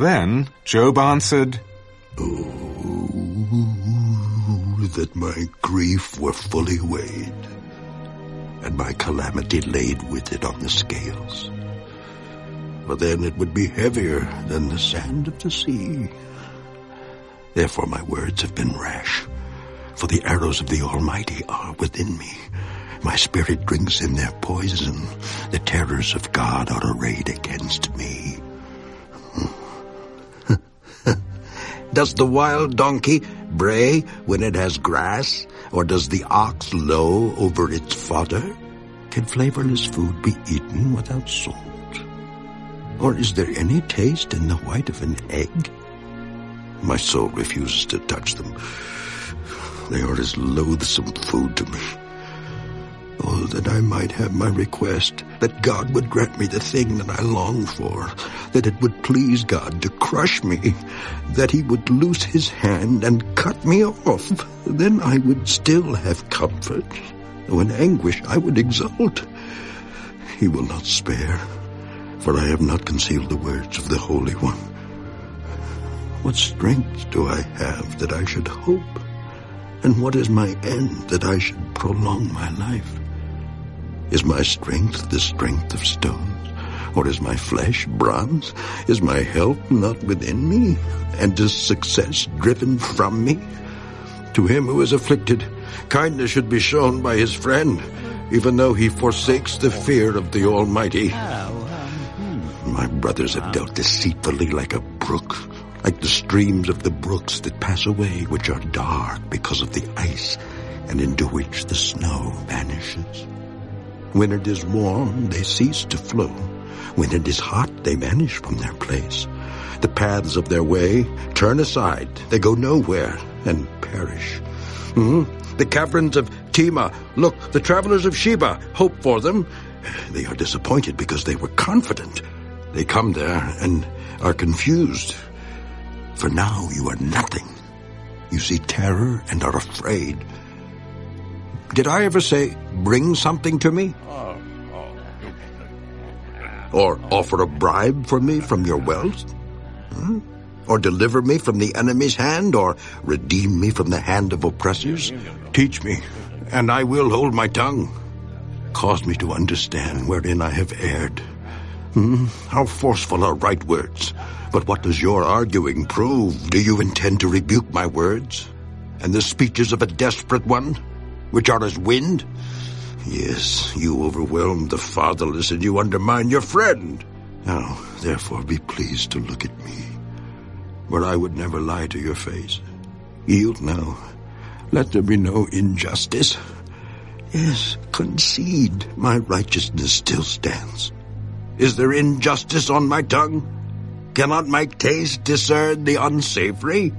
Then Job answered, Oh, that my grief were fully weighed, and my calamity laid with it on the scales. For then it would be heavier than the sand of the sea. Therefore my words have been rash, for the arrows of the Almighty are within me. My spirit drinks in their poison. The terrors of God are arrayed against me. Does the wild donkey bray when it has grass, or does the ox low over its fodder? Can flavorless food be eaten without salt? Or is there any taste in the white of an egg? My soul refuses to touch them. They are as loathsome food to me. Oh, that I might have my request, that God would grant me the thing that I long for, that it would please God to crush me, that he would loose his hand and cut me off. Then I would still have comfort. Though in anguish I would exult. He will not spare, for I have not concealed the words of the Holy One. What strength do I have that I should hope? And what is my end that I should prolong my life? Is my strength the strength of stones? Or is my flesh bronze? Is my help not within me? And is success driven from me? To him who is afflicted, kindness should be shown by his friend, even though he forsakes the fear of the Almighty. My brothers have dealt deceitfully like a brook, like the streams of the brooks that pass away, which are dark because of the ice, and into which the snow vanishes. When it is warm, they cease to flow. When it is hot, they vanish from their place. The paths of their way turn aside. They go nowhere and perish. hmm The caverns of Tema, look, the travelers of Sheba, hope for them. They are disappointed because they were confident. They come there and are confused. For now you are nothing. You see terror and are afraid. Did I ever say, bring something to me? Or offer a bribe for me from your wealth? Hmm? Or deliver me from the enemy's hand? Or redeem me from the hand of oppressors? Teach me, and I will hold my tongue. Cause me to understand wherein I have erred. Hmm? How forceful are right words. But what does your arguing prove? Do you intend to rebuke my words? And the speeches of a desperate one? Which are as wind? Yes, you overwhelm the fatherless and you undermine your friend. Now, therefore, be pleased to look at me, where I would never lie to your face. Yield now. Let there be no injustice. Yes, concede. My righteousness still stands. Is there injustice on my tongue? Cannot my taste discern the unsavory?